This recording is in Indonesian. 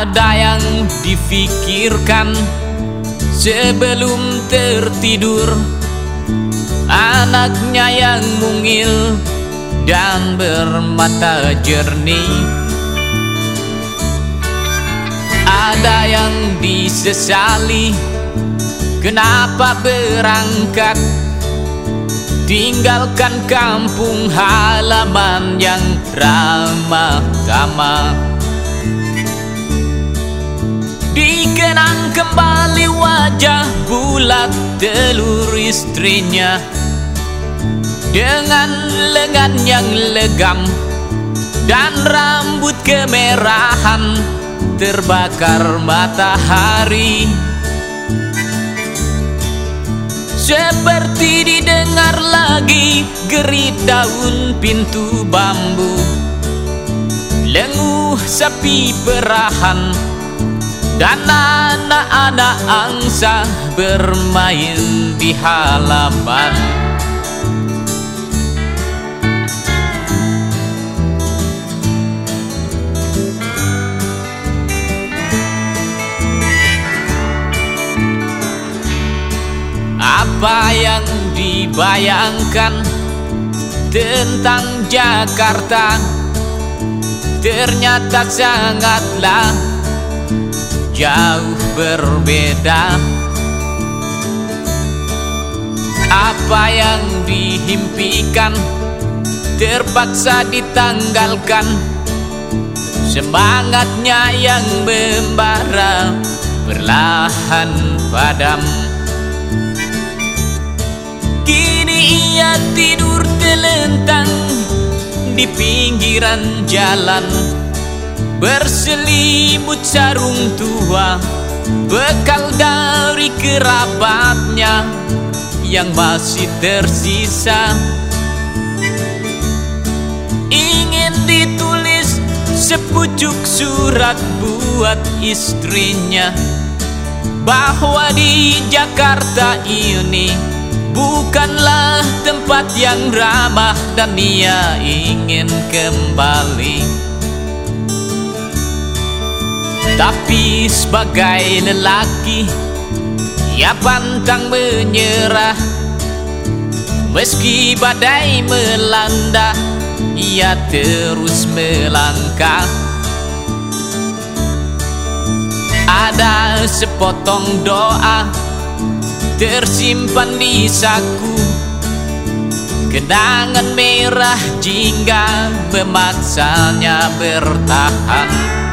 Ada yang difikirkan sebelum tertidur. Anaknya yang mungil dan bermata jernih. Ada yang disesali Kenapa berangkat? Tinggalkan kampung halaman yang ramah tamah Dikenang kembali wajah bulat telur istrinya. Dengan lengan yang legam Dan rambut kemerahan Terbakar matahari. Seperti didengar lagi gerit daun pintu bambu Lenguh sapi perahan Dan anak-anak angsa bermain di halaman. Apa yang dibayangkan tentang Jakarta Ternyata sangatlah jauh berbeda. Apa yang dihimpikan terpaksa ditanggalkan. Semangatnya yang membara perlahan padam. Kini ia tidur telentang di pinggiran jalan Berselimut sarung tua Bekal dari kerabatnya Yang masih tersisa. Ingin ditulis sepucuk surat buat istrinya Bahwa di Jakarta ini Bukanlah tempat yang ramah dan dia ingin kembali Tapi sebagai lelaki Ia pantang menyerah. Meski badai melanda Ia terus melangkah. Ada sepotong doa tersimpan di saku. Kenangan merah jingga memaksanya bertahan